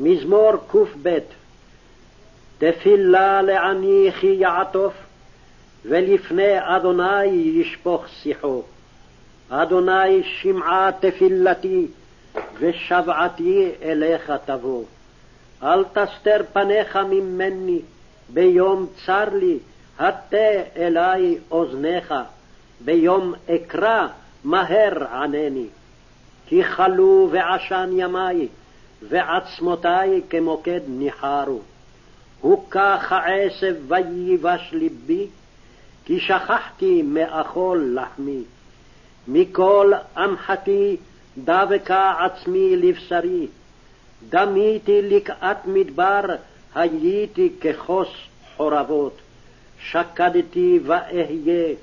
מזמור קב תפילה לעני כי יעטוף, ולפני אדוני ישפוך שיחו. אדוני שמעה תפילתי, ושבעתי אליך תבוא. אל תסתר פניך ממני, ביום צר לי, הטה אלי אוזניך, ביום אקרא, מהר ענני. כי כלו ועשן ימי, ועצמותי כמוקד ניחרו. הוכח העשב וייבש ליבי, כי שכחתי מאכול לחמי. מכל אמחתי דבקה עצמי לבשרי, דמיתי לקעת מדבר, הייתי ככוס חורבות. שקדתי ואהיה,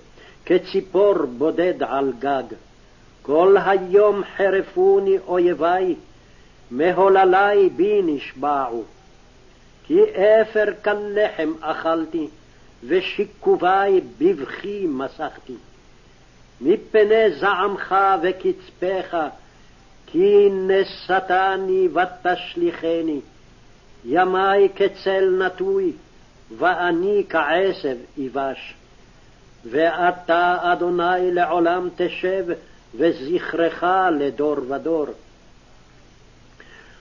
כציפור בודד על גג. כל היום חרפוני אויבי, מהוללי בי נשבעו. כי אפר כלחם אכלתי, ושיקובי בבכי מסכתי. מפני זעמך וקצפך, כי נשאתני ותשליכני. ימי כצל נטוי, ואני כעשב יבש. ואתה, אדוני, לעולם תשב, וזכרך לדור ודור.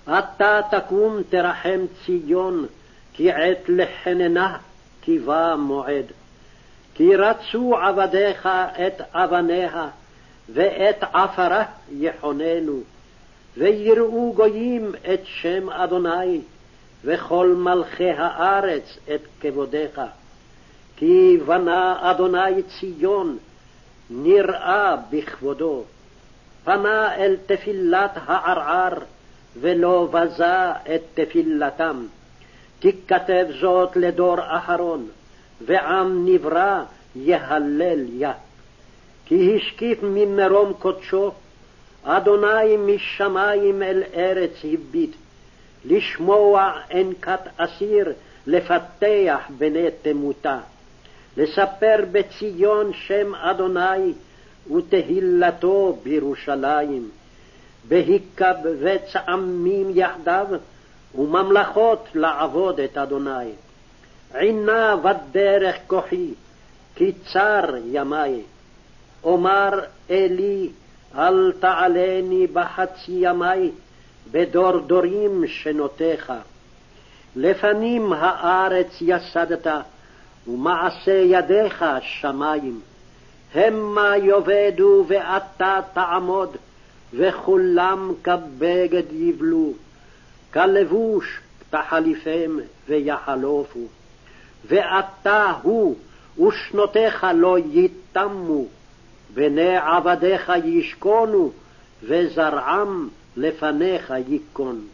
אתה תקום תרחם ציון, כי עת לחננה, כי מועד. כי רצו עבדיך את אבניה, ואת עפרה יחוננו. ויראו גויים את שם אדוני, וכל מלכי הארץ את כבודך. כי בנה אדוני ציון, נראה בכבודו. פנה אל תפילת הערער, ולא בזה את תפילתם. תיכתב זאת לדור אחרון, ועם נברא יהלל יה. כי השקיף ממרום קודשו, אדוני משמים אל ארץ הביט, לשמוע ענקת אסיר, לפתח בני תמותה. לספר בציון שם אדוני ותהילתו בירושלים. בהיקבץ עמים יחדיו וממלכות לעבוד את אדוני. עינה בדרך כוחי, כי צר ימי. אומר אלי, אל תעלני בחצי ימי, בדורדורים שנותיך. לפנים הארץ יסדת, ומעשה ידיך שמים. המה יאבדו ואתה תעמוד, וכולם כבגד יבלו. כלבוש תחליפם ויחלופו. ואתה הוא, ושנותיך לא ייתמו, בני עבדיך ישכונו, וזרעם לפניך ייכון.